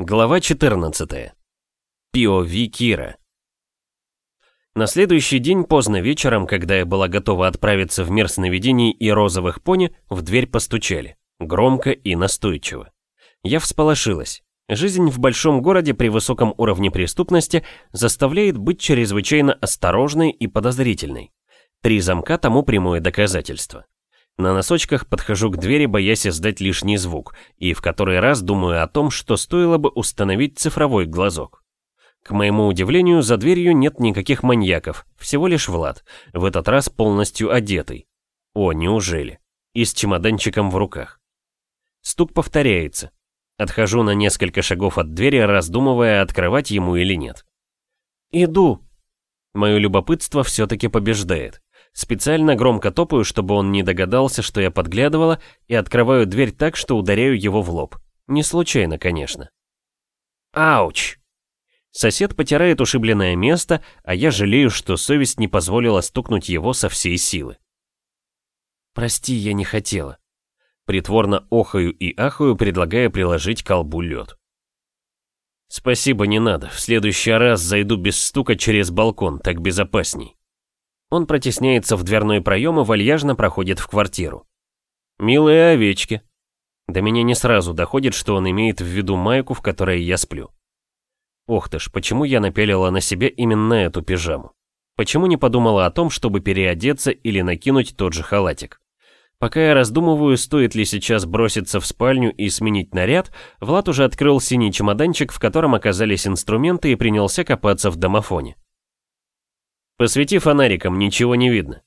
Глава 14. POV Кира. На следующий день поздно вечером, когда я была готова отправиться в мир сновидений и розовых пони, в дверь постучали. Громко и настойчиво. Я всполошилась. Жизнь в большом городе при высоком уровне преступности заставляет быть чрезвычайно осторожной и подозрительной. Три замка тому прямое доказательство. На носочках подхожу к двери, боясь издать лишний звук, и в который раз думаю о том, что стоило бы установить цифровой глазок. К моему удивлению, за дверью нет никаких маньяков, всего лишь Влад, в этот раз полностью одетый. О, неужели? И с чемоданчиком в руках. Стук повторяется. Отхожу на несколько шагов от двери, раздумывая, открывать ему или нет. «Иду!» Мое любопытство все-таки побеждает. Специально громко топаю, чтобы он не догадался, что я подглядывала, и открываю дверь так, что ударяю его в лоб. Не случайно, конечно. Ауч! Сосед потирает ушибленное место, а я жалею, что совесть не позволила стукнуть его со всей силы. Прости, я не хотела. Притворно охаю и ахаю, предлагая приложить колбу лед. Спасибо, не надо. В следующий раз зайду без стука через балкон, так безопасней. Он протесняется в дверной проем и вальяжно проходит в квартиру. «Милые овечки». До меня не сразу доходит, что он имеет в виду майку, в которой я сплю. Ох ты ж, почему я напялила на себя именно эту пижаму? Почему не подумала о том, чтобы переодеться или накинуть тот же халатик? Пока я раздумываю, стоит ли сейчас броситься в спальню и сменить наряд, Влад уже открыл синий чемоданчик, в котором оказались инструменты и принялся копаться в домофоне. Посвети фонариком, ничего не видно.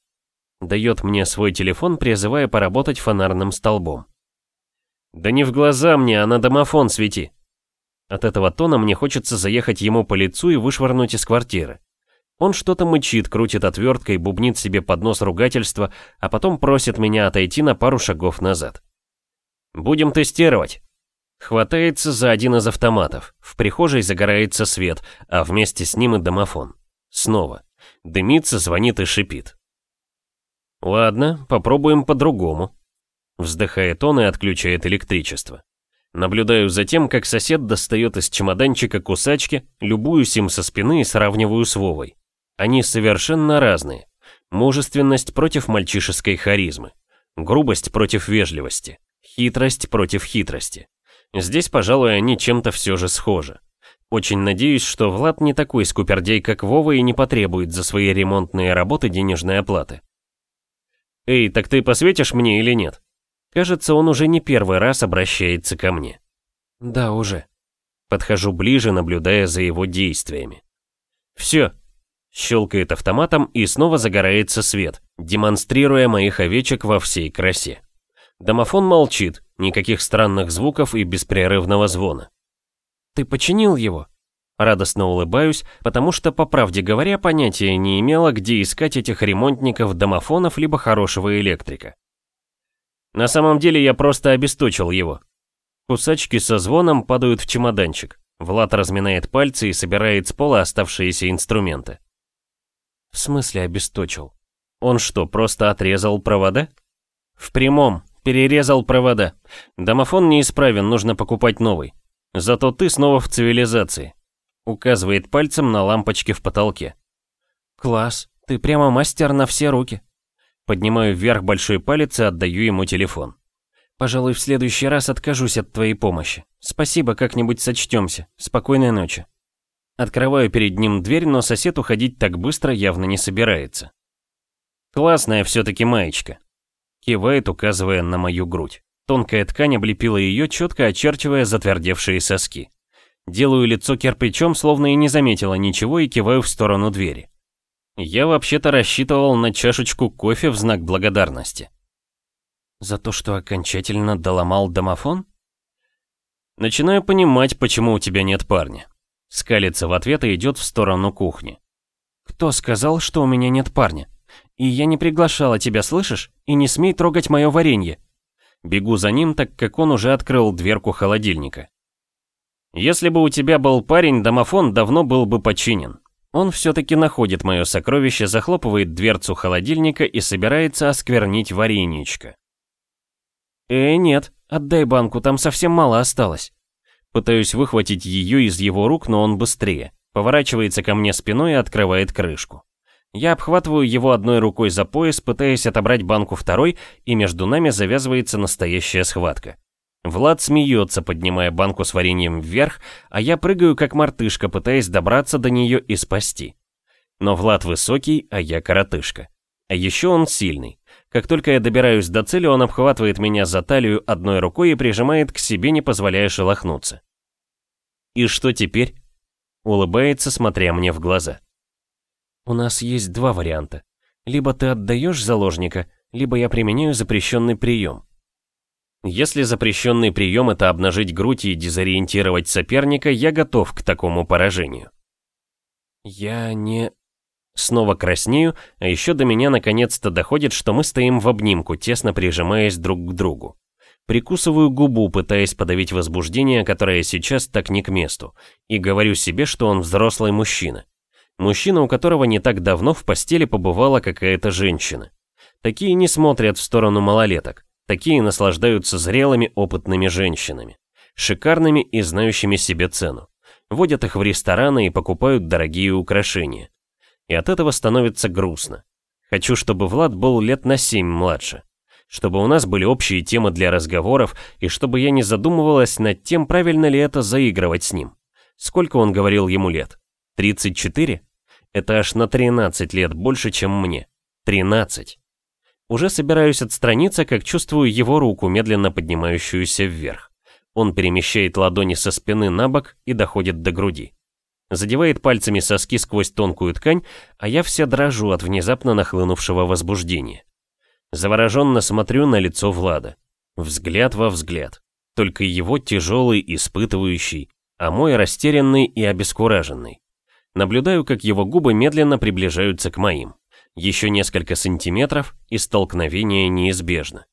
Дает мне свой телефон, призывая поработать фонарным столбом. Да не в глаза мне, а на домофон свети. От этого тона мне хочется заехать ему по лицу и вышвырнуть из квартиры. Он что-то мычит, крутит отверткой, бубнит себе под нос ругательства, а потом просит меня отойти на пару шагов назад. «Будем тестировать». Хватается за один из автоматов. В прихожей загорается свет, а вместе с ним и домофон. Снова. Дымится, звонит и шипит. Ладно, попробуем по-другому. Вздыхает он и отключает электричество. Наблюдаю за тем, как сосед достает из чемоданчика кусачки, любуюсь им со спины и сравниваю с Вовой. Они совершенно разные. Мужественность против мальчишеской харизмы. Грубость против вежливости. Хитрость против хитрости. Здесь, пожалуй, они чем-то все же схожи. Очень надеюсь, что Влад не такой скупердей, как Вова, и не потребует за свои ремонтные работы денежной оплаты. «Эй, так ты посветишь мне или нет?» Кажется, он уже не первый раз обращается ко мне. «Да, уже». Подхожу ближе, наблюдая за его действиями. «Все». Щелкает автоматом и снова загорается свет, демонстрируя моих овечек во всей красе. Домофон молчит, никаких странных звуков и беспрерывного звона. Ты починил его?» Радостно улыбаюсь, потому что, по правде говоря, понятия не имела, где искать этих ремонтников, домофонов, либо хорошего электрика. На самом деле я просто обесточил его. Кусачки со звоном падают в чемоданчик. Влад разминает пальцы и собирает с пола оставшиеся инструменты. В смысле обесточил? Он что, просто отрезал провода? В прямом, перерезал провода. Домофон неисправен, нужно покупать новый. Зато ты снова в цивилизации. Указывает пальцем на лампочки в потолке. Класс, ты прямо мастер на все руки. Поднимаю вверх большой палец и отдаю ему телефон. Пожалуй, в следующий раз откажусь от твоей помощи. Спасибо, как-нибудь сочтемся. Спокойной ночи. Открываю перед ним дверь, но сосед уходить так быстро явно не собирается. Классная все-таки маечка. Кивает, указывая на мою грудь. Тонкая ткань облепила ее, четко очерчивая затвердевшие соски. Делаю лицо кирпичом, словно и не заметила ничего, и киваю в сторону двери. Я вообще-то рассчитывал на чашечку кофе в знак благодарности. За то, что окончательно доломал домофон? Начинаю понимать, почему у тебя нет парня. Скалится в ответ и идет в сторону кухни. Кто сказал, что у меня нет парня? И я не приглашала тебя, слышишь? И не смей трогать мое варенье. Бегу за ним, так как он уже открыл дверку холодильника. Если бы у тебя был парень, домофон давно был бы починен. Он все-таки находит мое сокровище, захлопывает дверцу холодильника и собирается осквернить вареничко. «Э, нет, отдай банку, там совсем мало осталось». Пытаюсь выхватить ее из его рук, но он быстрее. Поворачивается ко мне спиной и открывает крышку. Я обхватываю его одной рукой за пояс, пытаясь отобрать банку второй, и между нами завязывается настоящая схватка. Влад смеется, поднимая банку с вареньем вверх, а я прыгаю как мартышка, пытаясь добраться до нее и спасти. Но Влад высокий, а я коротышка. А еще он сильный. Как только я добираюсь до цели, он обхватывает меня за талию одной рукой и прижимает к себе, не позволяя шелохнуться. «И что теперь?» Улыбается, смотря мне в глаза. «У нас есть два варианта. Либо ты отдаешь заложника, либо я применяю запрещенный прием». Если запрещенный прием это обнажить грудь и дезориентировать соперника, я готов к такому поражению. Я не... Снова краснею, а еще до меня наконец-то доходит, что мы стоим в обнимку, тесно прижимаясь друг к другу. Прикусываю губу, пытаясь подавить возбуждение, которое сейчас так не к месту, и говорю себе, что он взрослый мужчина. Мужчина, у которого не так давно в постели побывала какая-то женщина. Такие не смотрят в сторону малолеток. Такие наслаждаются зрелыми опытными женщинами. Шикарными и знающими себе цену. Водят их в рестораны и покупают дорогие украшения. И от этого становится грустно. Хочу, чтобы Влад был лет на семь младше. Чтобы у нас были общие темы для разговоров, и чтобы я не задумывалась над тем, правильно ли это заигрывать с ним. Сколько он говорил ему лет? 34? Это аж на 13 лет больше, чем мне. 13. Уже собираюсь отстраниться, как чувствую его руку, медленно поднимающуюся вверх. Он перемещает ладони со спины на бок и доходит до груди. Задевает пальцами соски сквозь тонкую ткань, а я вся дрожу от внезапно нахлынувшего возбуждения. Завороженно смотрю на лицо Влада. Взгляд во взгляд. Только его тяжелый, испытывающий, а мой растерянный и обескураженный. Наблюдаю, как его губы медленно приближаются к моим. Еще несколько сантиметров, и столкновение неизбежно.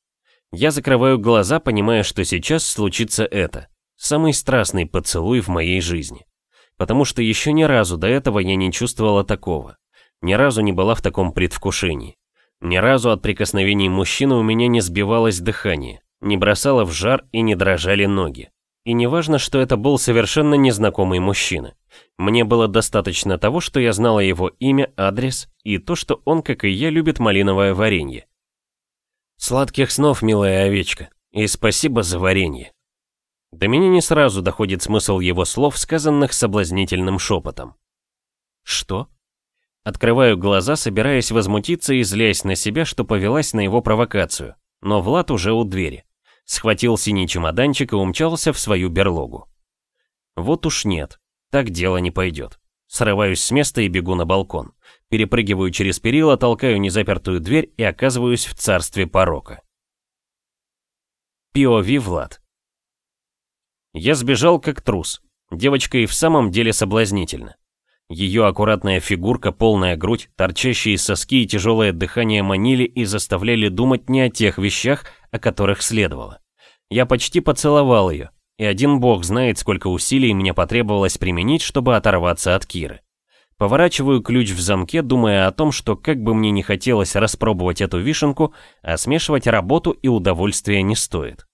Я закрываю глаза, понимая, что сейчас случится это. Самый страстный поцелуй в моей жизни. Потому что еще ни разу до этого я не чувствовала такого. Ни разу не была в таком предвкушении. Ни разу от прикосновений мужчины у меня не сбивалось дыхание, не бросало в жар и не дрожали ноги. И не важно, что это был совершенно незнакомый мужчина. Мне было достаточно того, что я знала его имя, адрес и то, что он, как и я, любит малиновое варенье. Сладких снов, милая овечка, и спасибо за варенье. До меня не сразу доходит смысл его слов, сказанных соблазнительным шепотом. Что? Открываю глаза, собираясь возмутиться и злясь на себя, что повелась на его провокацию. Но Влад уже у двери. Схватил синий чемоданчик и умчался в свою берлогу. Вот уж нет, так дело не пойдет. Срываюсь с места и бегу на балкон. Перепрыгиваю через перила, толкаю незапертую дверь и оказываюсь в царстве порока. POV Влад. Я сбежал как трус. Девочка и в самом деле соблазнительна. Ее аккуратная фигурка, полная грудь, торчащие соски и тяжелое дыхание манили и заставляли думать не о тех вещах, о которых следовало. Я почти поцеловал ее, и один бог знает, сколько усилий мне потребовалось применить, чтобы оторваться от Киры. Поворачиваю ключ в замке, думая о том, что как бы мне не хотелось распробовать эту вишенку, а смешивать работу и удовольствие не стоит.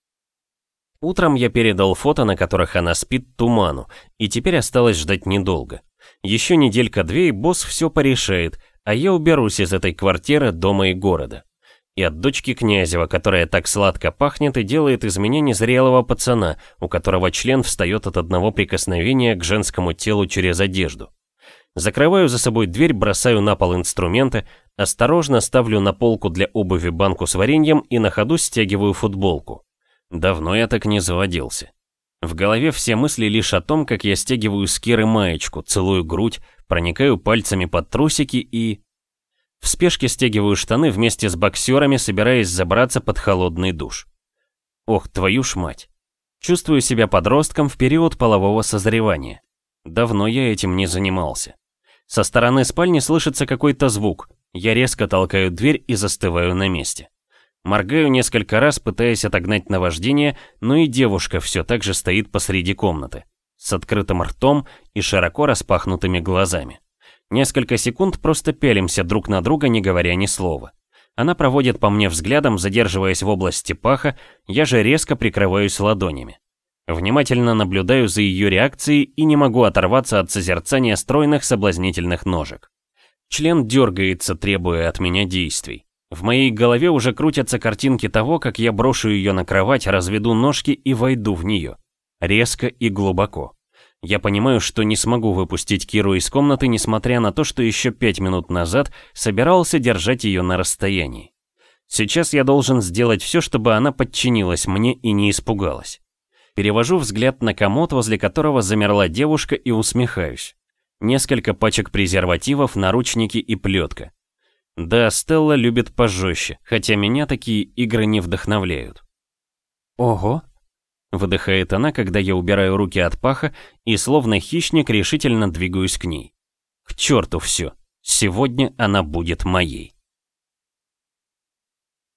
Утром я передал фото, на которых она спит, Туману, и теперь осталось ждать недолго. Еще неделька-две, и босс все порешает, а я уберусь из этой квартиры, дома и города и от дочки Князева, которая так сладко пахнет и делает из меня незрелого пацана, у которого член встает от одного прикосновения к женскому телу через одежду. Закрываю за собой дверь, бросаю на пол инструменты, осторожно ставлю на полку для обуви банку с вареньем и на ходу стягиваю футболку. Давно я так не заводился. В голове все мысли лишь о том, как я стягиваю с Киры маечку, целую грудь, проникаю пальцами под трусики и... В спешке стягиваю штаны вместе с боксерами, собираясь забраться под холодный душ. Ох, твою ж мать. Чувствую себя подростком в период полового созревания. Давно я этим не занимался. Со стороны спальни слышится какой-то звук. Я резко толкаю дверь и застываю на месте. Моргаю несколько раз, пытаясь отогнать наваждение, но и девушка все так же стоит посреди комнаты. С открытым ртом и широко распахнутыми глазами. Несколько секунд просто пелимся друг на друга, не говоря ни слова. Она проводит по мне взглядом, задерживаясь в области паха, я же резко прикрываюсь ладонями. Внимательно наблюдаю за ее реакцией и не могу оторваться от созерцания стройных соблазнительных ножек. Член дергается, требуя от меня действий. В моей голове уже крутятся картинки того, как я брошу ее на кровать, разведу ножки и войду в нее. Резко и глубоко. Я понимаю, что не смогу выпустить Киру из комнаты, несмотря на то, что еще пять минут назад собирался держать ее на расстоянии. Сейчас я должен сделать все, чтобы она подчинилась мне и не испугалась. Перевожу взгляд на комод, возле которого замерла девушка и усмехаюсь. Несколько пачек презервативов, наручники и плетка. Да, Стелла любит пожестче, хотя меня такие игры не вдохновляют. «Ого!» — выдыхает она, когда я убираю руки от паха и словно хищник решительно двигаюсь к ней. К черту все, сегодня она будет моей.